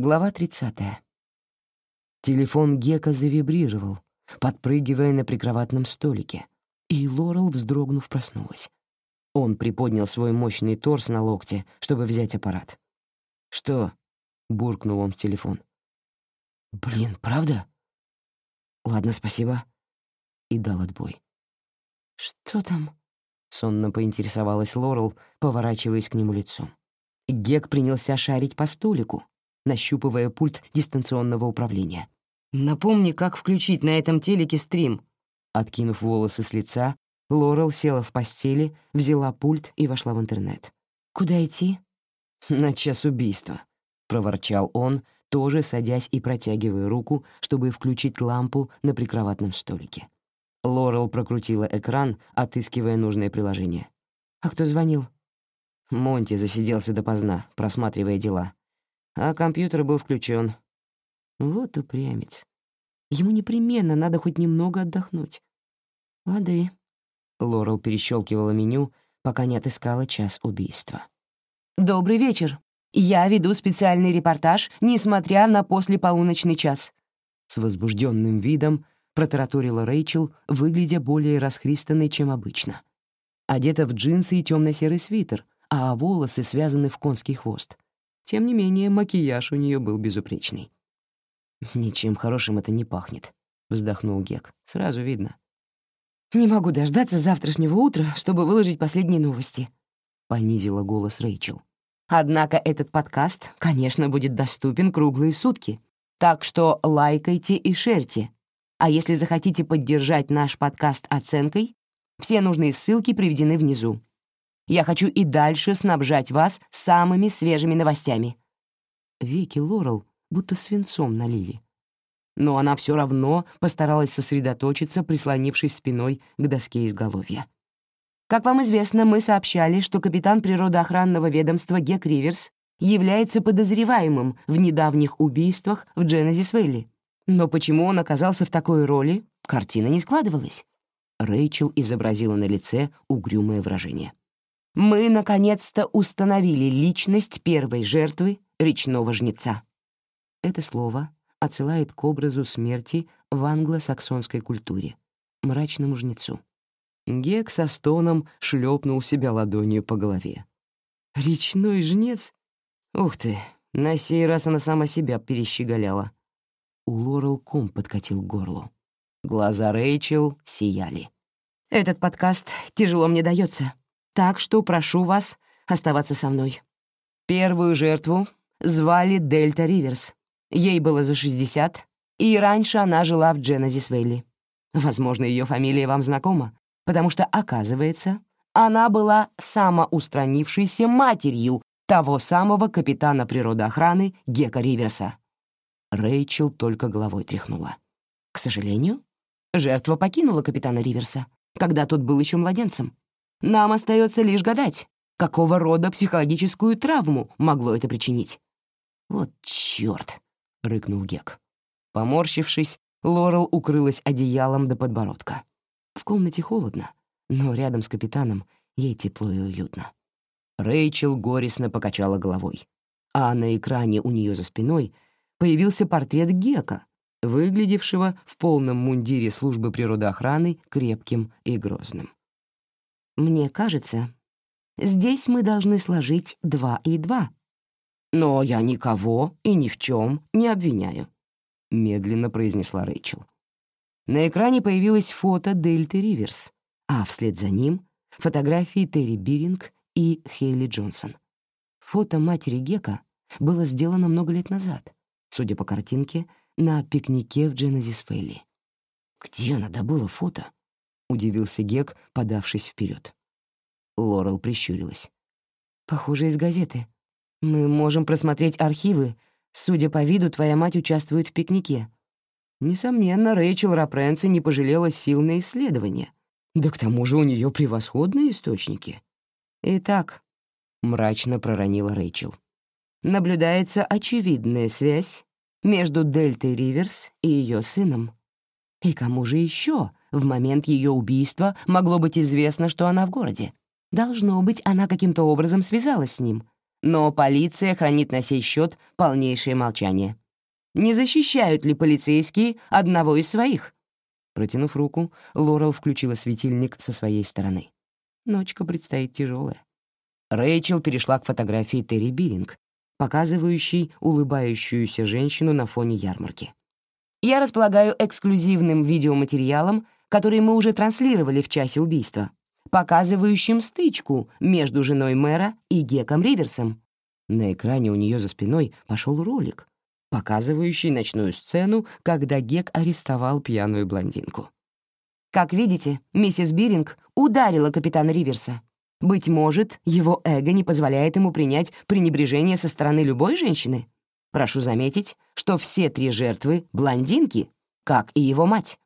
Глава 30. Телефон Гека завибрировал, подпрыгивая на прикроватном столике, и Лорел, вздрогнув, проснулась. Он приподнял свой мощный торс на локте, чтобы взять аппарат. «Что?» — буркнул он в телефон. «Блин, правда?» «Ладно, спасибо». И дал отбой. «Что там?» — сонно поинтересовалась Лорел, поворачиваясь к нему лицом. Гек принялся шарить по столику, нащупывая пульт дистанционного управления. «Напомни, как включить на этом телеке стрим». Откинув волосы с лица, Лорел села в постели, взяла пульт и вошла в интернет. «Куда идти?» «На час убийства», — проворчал он, тоже садясь и протягивая руку, чтобы включить лампу на прикроватном столике. Лорел прокрутила экран, отыскивая нужное приложение. «А кто звонил?» Монти засиделся допоздна, просматривая дела а компьютер был включен. Вот упрямец. Ему непременно надо хоть немного отдохнуть. Воды. Лорел перещелкивала меню, пока не отыскала час убийства. «Добрый вечер. Я веду специальный репортаж, несмотря на послеполуночный час». С возбужденным видом протараторила Рэйчел, выглядя более расхристанной, чем обычно. Одета в джинсы и темно-серый свитер, а волосы связаны в конский хвост. Тем не менее, макияж у нее был безупречный. «Ничем хорошим это не пахнет», — вздохнул Гек. «Сразу видно». «Не могу дождаться завтрашнего утра, чтобы выложить последние новости», — понизила голос Рэйчел. «Однако этот подкаст, конечно, будет доступен круглые сутки, так что лайкайте и шерьте. А если захотите поддержать наш подкаст оценкой, все нужные ссылки приведены внизу. Я хочу и дальше снабжать вас самыми свежими новостями». Веки Лорел будто свинцом налили. Но она все равно постаралась сосредоточиться, прислонившись спиной к доске изголовья. Как вам известно, мы сообщали, что капитан природоохранного ведомства Гек Риверс является подозреваемым в недавних убийствах в Дженезис-Вэлли. Но почему он оказался в такой роли, картина не складывалась. Рэйчел изобразила на лице угрюмое выражение мы наконец-то установили личность первой жертвы речного жнеца. Это слово отсылает к образу смерти в англосаксонской культуре, мрачному жнецу. Гек со стоном шлепнул себя ладонью по голове. «Речной жнец? Ух ты, на сей раз она сама себя перещеголяла». У Лорел ком подкатил к горлу. Глаза Рэйчел сияли. «Этот подкаст тяжело мне дается так что прошу вас оставаться со мной. Первую жертву звали Дельта Риверс. Ей было за 60, и раньше она жила в Дженезис-Вэлли. Возможно, ее фамилия вам знакома, потому что, оказывается, она была самоустранившейся матерью того самого капитана природоохраны Гека Риверса. Рэйчел только головой тряхнула. К сожалению, жертва покинула капитана Риверса, когда тот был еще младенцем. Нам остается лишь гадать, какого рода психологическую травму могло это причинить. «Вот чёрт!» — рыкнул Гек. Поморщившись, Лорел укрылась одеялом до подбородка. В комнате холодно, но рядом с капитаном ей тепло и уютно. Рэйчел горестно покачала головой, а на экране у нее за спиной появился портрет Гека, выглядевшего в полном мундире службы природоохраны крепким и грозным. Мне кажется, здесь мы должны сложить два и два. Но я никого и ни в чем не обвиняю, — медленно произнесла Рэйчел. На экране появилось фото Дельты Риверс, а вслед за ним — фотографии Терри Биринг и Хейли Джонсон. Фото матери Гека было сделано много лет назад, судя по картинке, на пикнике в Дженезис Фелли. «Где она добыла фото?» — удивился Гек, подавшись вперед. Лорел прищурилась. «Похоже, из газеты. Мы можем просмотреть архивы. Судя по виду, твоя мать участвует в пикнике». Несомненно, Рэйчел Рапренци не пожалела сил на исследование. Да к тому же у нее превосходные источники. «Итак», — мрачно проронила Рэйчел, «наблюдается очевидная связь между Дельтой Риверс и ее сыном. И кому же еще в момент ее убийства могло быть известно, что она в городе? Должно быть, она каким-то образом связалась с ним. но полиция хранит на сей счет полнейшее молчание. Не защищают ли полицейские одного из своих? Протянув руку, Лорел включила светильник со своей стороны. Ночка предстоит тяжелая. Рэйчел перешла к фотографии Терри Биллинг, показывающей улыбающуюся женщину на фоне ярмарки. «Я располагаю эксклюзивным видеоматериалом, который мы уже транслировали в часе убийства, показывающим стычку между женой мэра и Геком Риверсом. На экране у нее за спиной пошел ролик, показывающий ночную сцену, когда Гек арестовал пьяную блондинку. Как видите, миссис Биринг ударила капитана Риверса. Быть может, его эго не позволяет ему принять пренебрежение со стороны любой женщины? Прошу заметить, что все три жертвы — блондинки, как и его мать.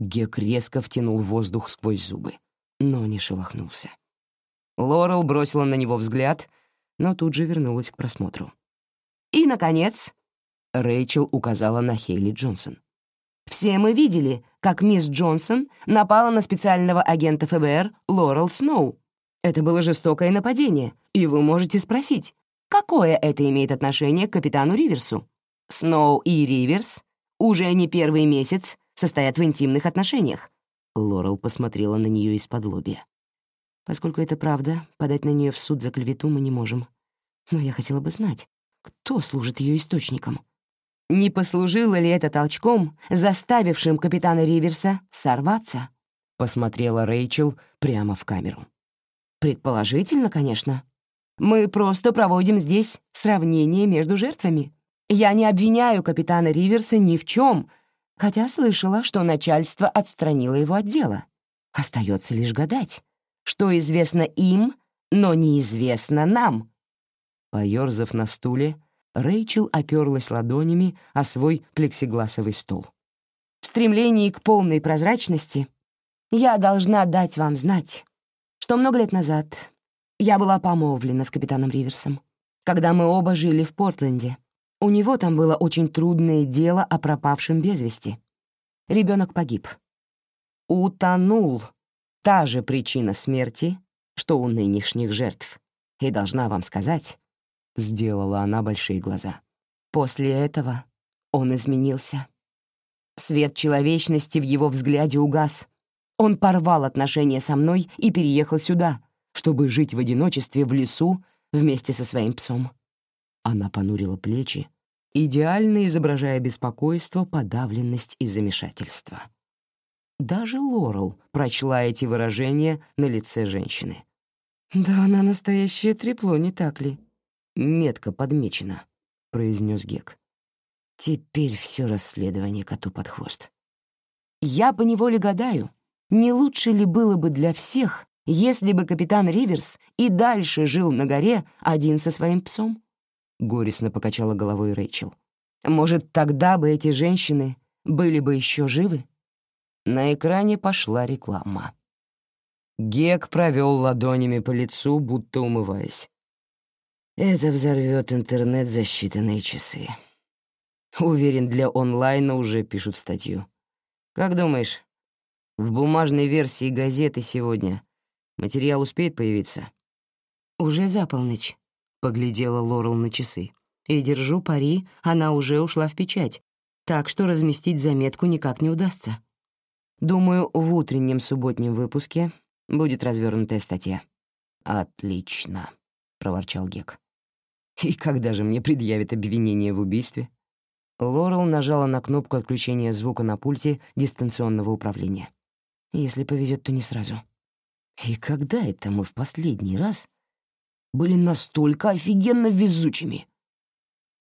Гек резко втянул воздух сквозь зубы, но не шелохнулся. Лорел бросила на него взгляд, но тут же вернулась к просмотру. И, наконец, Рэйчел указала на Хейли Джонсон. «Все мы видели, как мисс Джонсон напала на специального агента ФБР Лорел Сноу. Это было жестокое нападение, и вы можете спросить, какое это имеет отношение к капитану Риверсу? Сноу и Риверс уже не первый месяц состоят в интимных отношениях». Лорел посмотрела на нее из-под лобья. «Поскольку это правда, подать на нее в суд за клевету мы не можем. Но я хотела бы знать, кто служит ее источником?» Не послужило ли это толчком, заставившим капитана Риверса сорваться? Посмотрела Рэйчел прямо в камеру. Предположительно, конечно. Мы просто проводим здесь сравнение между жертвами. Я не обвиняю капитана Риверса ни в чем, хотя слышала, что начальство отстранило его от дела. Остается лишь гадать, что известно им, но неизвестно нам. Поёрзав на стуле, Рэйчел оперлась ладонями о свой плексигласовый стол. «В стремлении к полной прозрачности я должна дать вам знать, что много лет назад я была помолвлена с капитаном Риверсом, когда мы оба жили в Портленде. У него там было очень трудное дело о пропавшем без вести. Ребенок погиб. Утонул. Та же причина смерти, что у нынешних жертв. И должна вам сказать, — сделала она большие глаза. После этого он изменился. Свет человечности в его взгляде угас. Он порвал отношения со мной и переехал сюда, чтобы жить в одиночестве в лесу вместе со своим псом. Она понурила плечи, идеально изображая беспокойство, подавленность и замешательство. Даже Лорел прочла эти выражения на лице женщины. «Да она настоящее трепло, не так ли?» метко подмечено», — произнес Гек. «Теперь все расследование коту под хвост». «Я поневоле гадаю, не лучше ли было бы для всех, если бы капитан Риверс и дальше жил на горе один со своим псом?» — горестно покачала головой Рэйчел. «Может, тогда бы эти женщины были бы еще живы?» На экране пошла реклама. Гек провел ладонями по лицу, будто умываясь. Это взорвет интернет за считанные часы. Уверен, для онлайна уже пишут статью. Как думаешь, в бумажной версии газеты сегодня материал успеет появиться? Уже за полночь, поглядела Лорел на часы. И держу пари, она уже ушла в печать, так что разместить заметку никак не удастся. Думаю, в утреннем субботнем выпуске будет развернутая статья. «Отлично», — проворчал Гек. И когда же мне предъявят обвинение в убийстве? Лорел нажала на кнопку отключения звука на пульте дистанционного управления. Если повезет, то не сразу. И когда это мы в последний раз были настолько офигенно везучими?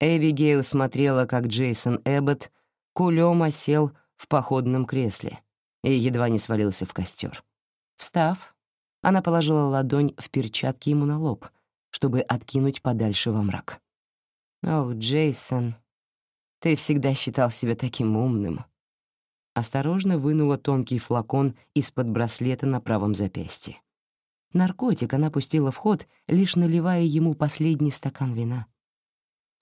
Эбигейл смотрела, как Джейсон Эббот кулем осел в походном кресле и едва не свалился в костер. Встав, она положила ладонь в перчатки ему на лоб — чтобы откинуть подальше во мрак. «Ох, Джейсон, ты всегда считал себя таким умным». Осторожно вынула тонкий флакон из-под браслета на правом запястье. Наркотик она пустила в ход, лишь наливая ему последний стакан вина.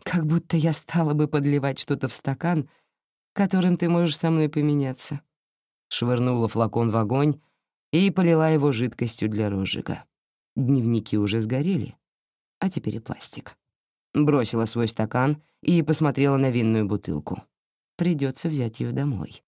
«Как будто я стала бы подливать что-то в стакан, которым ты можешь со мной поменяться». Швырнула флакон в огонь и полила его жидкостью для розжига. Дневники уже сгорели, а теперь и пластик. Бросила свой стакан и посмотрела на винную бутылку. Придется взять ее домой.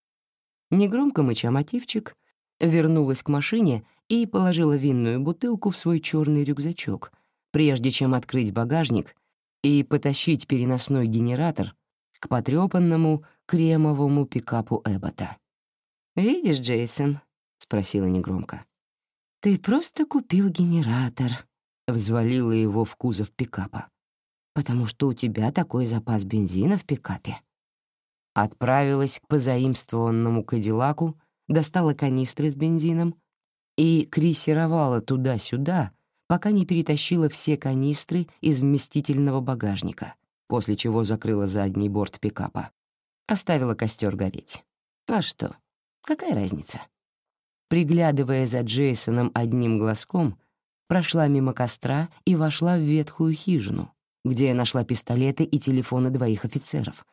Негромко мыча мотивчик, вернулась к машине и положила винную бутылку в свой черный рюкзачок, прежде чем открыть багажник и потащить переносной генератор к потрёпанному кремовому пикапу Эббота. «Видишь, Джейсон?» — спросила негромко. «Ты просто купил генератор», — взвалила его в кузов пикапа. «Потому что у тебя такой запас бензина в пикапе». Отправилась к позаимствованному Кадиллаку, достала канистры с бензином и крейсировала туда-сюда, пока не перетащила все канистры из вместительного багажника, после чего закрыла задний борт пикапа. Оставила костер гореть. А что? Какая разница? Приглядывая за Джейсоном одним глазком, прошла мимо костра и вошла в ветхую хижину, где я нашла пистолеты и телефоны двоих офицеров,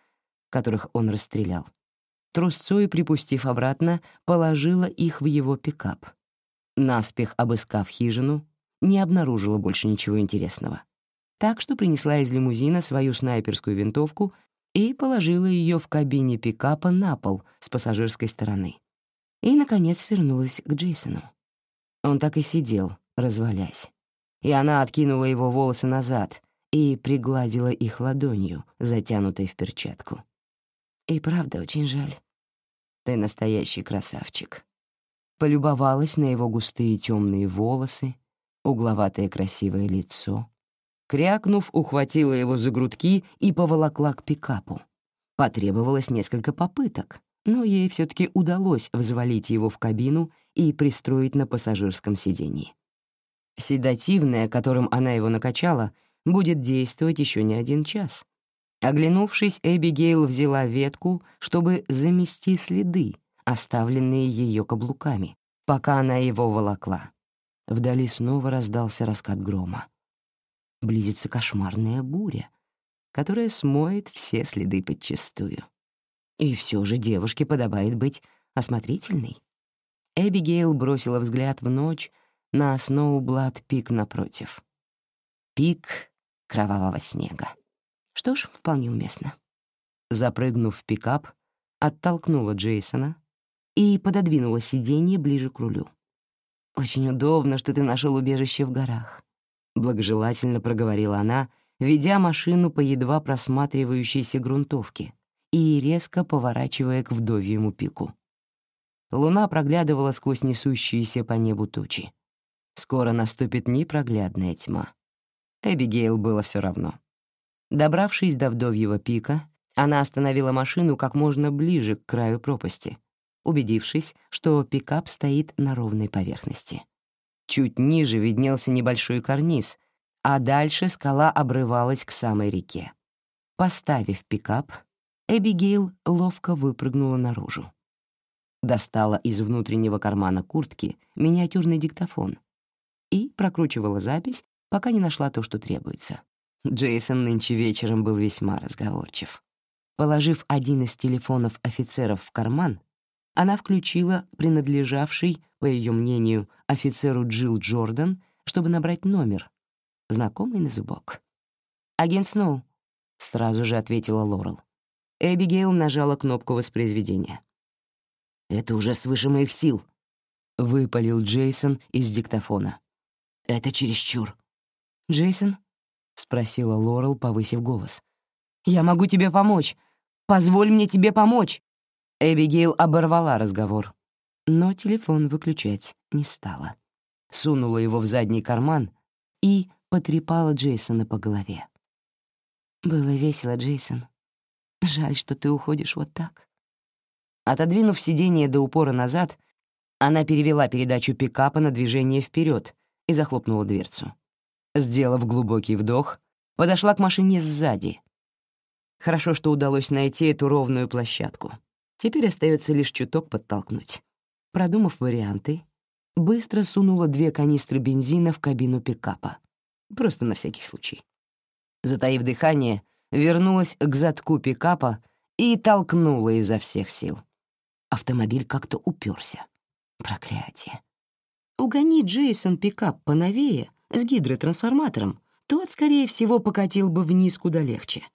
которых он расстрелял. Трусцой, припустив обратно, положила их в его пикап. Наспех обыскав хижину, не обнаружила больше ничего интересного. Так что принесла из лимузина свою снайперскую винтовку и положила ее в кабине пикапа на пол с пассажирской стороны. И, наконец, вернулась к Джейсону. Он так и сидел, развалясь. И она откинула его волосы назад и пригладила их ладонью, затянутой в перчатку. «И правда очень жаль. Ты настоящий красавчик». Полюбовалась на его густые темные волосы, угловатое красивое лицо. Крякнув, ухватила его за грудки и поволокла к пикапу. Потребовалось несколько попыток, но ей все таки удалось взвалить его в кабину и пристроить на пассажирском сидении. Седативное, которым она его накачала, будет действовать еще не один час. Оглянувшись, Эбигейл взяла ветку, чтобы замести следы, оставленные ее каблуками, пока она его волокла. Вдали снова раздался раскат грома. Близится кошмарная буря, которая смоет все следы подчистую. И все же девушке подобает быть осмотрительной. Эбигейл бросила взгляд в ночь на Сноублад пик напротив. Пик кровавого снега. Что ж, вполне уместно. Запрыгнув в пикап, оттолкнула Джейсона и пододвинула сиденье ближе к рулю. «Очень удобно, что ты нашел убежище в горах», — благожелательно проговорила она, ведя машину по едва просматривающейся грунтовке и резко поворачивая к вдовьему пику. Луна проглядывала сквозь несущиеся по небу тучи. Скоро наступит непроглядная тьма. Эбигейл было все равно. Добравшись до вдовьего пика, она остановила машину как можно ближе к краю пропасти — убедившись, что пикап стоит на ровной поверхности. Чуть ниже виднелся небольшой карниз, а дальше скала обрывалась к самой реке. Поставив пикап, Эбигейл ловко выпрыгнула наружу. Достала из внутреннего кармана куртки миниатюрный диктофон и прокручивала запись, пока не нашла то, что требуется. Джейсон нынче вечером был весьма разговорчив. Положив один из телефонов офицеров в карман, она включила принадлежавший, по ее мнению, офицеру Джилл Джордан, чтобы набрать номер, знакомый на зубок. «Агент Сноу», — сразу же ответила Лорел. Эбигейл нажала кнопку воспроизведения. «Это уже свыше моих сил», — выпалил Джейсон из диктофона. «Это чересчур». «Джейсон?» — спросила Лорел, повысив голос. «Я могу тебе помочь. Позволь мне тебе помочь!» Эбигейл оборвала разговор, но телефон выключать не стала. Сунула его в задний карман и потрепала Джейсона по голове. «Было весело, Джейсон. Жаль, что ты уходишь вот так». Отодвинув сиденье до упора назад, она перевела передачу пикапа на движение вперед и захлопнула дверцу. Сделав глубокий вдох, подошла к машине сзади. Хорошо, что удалось найти эту ровную площадку. Теперь остается лишь чуток подтолкнуть. Продумав варианты, быстро сунула две канистры бензина в кабину пикапа. Просто на всякий случай. Затаив дыхание, вернулась к задку пикапа и толкнула изо всех сил. Автомобиль как-то уперся. Проклятие. Угони Джейсон пикап поновее с гидротрансформатором, тот, скорее всего, покатил бы вниз куда легче.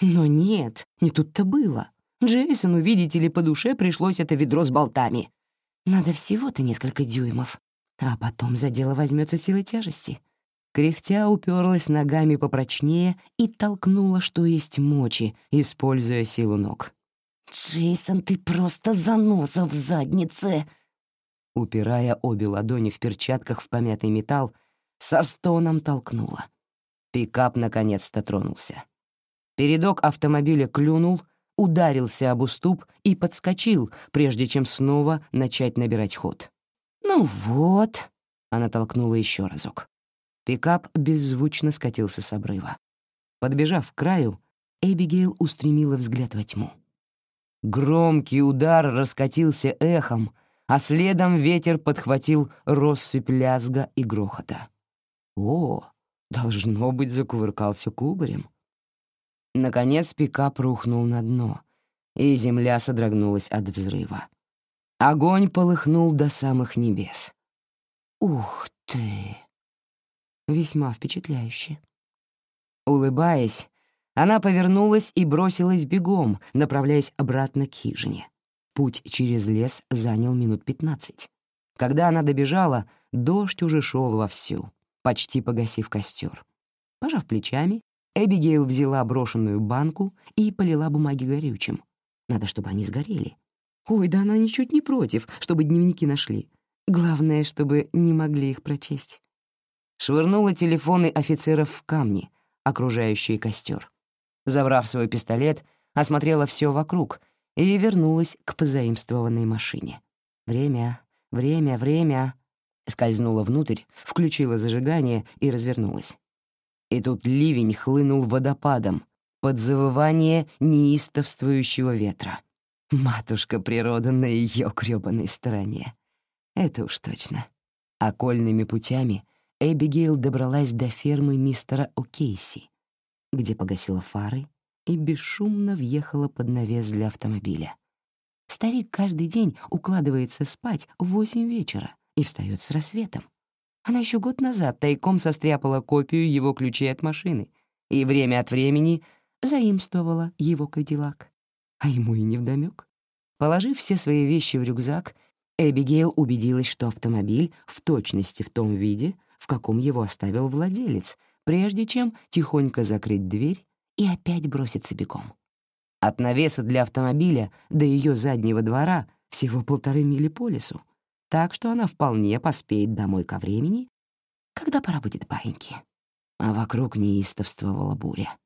Но нет, не тут-то было. Джейсону, видите ли, по душе пришлось это ведро с болтами. Надо всего-то несколько дюймов, а потом за дело возьмется сила тяжести. Кряхтя уперлась ногами попрочнее и толкнула, что есть мочи, используя силу ног. «Джейсон, ты просто заноза в заднице!» Упирая обе ладони в перчатках в помятый металл, со стоном толкнула. Пикап наконец-то тронулся. Передок автомобиля клюнул, ударился об уступ и подскочил, прежде чем снова начать набирать ход. «Ну вот», — она толкнула еще разок. Пикап беззвучно скатился с обрыва. Подбежав к краю, Эбигейл устремила взгляд во тьму. Громкий удар раскатился эхом, а следом ветер подхватил россыпь лязга и грохота. О, должно быть, закувыркался кубарем. Наконец пикап рухнул на дно, и земля содрогнулась от взрыва. Огонь полыхнул до самых небес. Ух ты! Весьма впечатляюще. Улыбаясь, она повернулась и бросилась бегом, направляясь обратно к хижине. Путь через лес занял минут пятнадцать. Когда она добежала, дождь уже шел вовсю, почти погасив костер. Пожав плечами, Эбигейл взяла брошенную банку и полила бумаги горючим. Надо, чтобы они сгорели. Ой, да она ничуть не против, чтобы дневники нашли. Главное, чтобы не могли их прочесть. Швырнула телефоны офицеров в камни, окружающие костер. Забрав свой пистолет, осмотрела все вокруг и вернулась к позаимствованной машине. Время, время, время. Скользнула внутрь, включила зажигание и развернулась. И тут ливень хлынул водопадом под завывание неистовствующего ветра. Матушка природа на ее грёбаной стороне. Это уж точно. Окольными путями Эбигейл добралась до фермы мистера О'Кейси, где погасила фары и бесшумно въехала под навес для автомобиля. Старик каждый день укладывается спать в восемь вечера и встает с рассветом. Она еще год назад тайком состряпала копию его ключей от машины и время от времени заимствовала его кадиллак. А ему и невдомёк. Положив все свои вещи в рюкзак, Эбигейл убедилась, что автомобиль в точности в том виде, в каком его оставил владелец, прежде чем тихонько закрыть дверь и опять броситься бегом. От навеса для автомобиля до ее заднего двора всего полторы мили по лесу, так что она вполне поспеет домой ко времени, когда пора будет баиньки. А вокруг неистовствовала буря.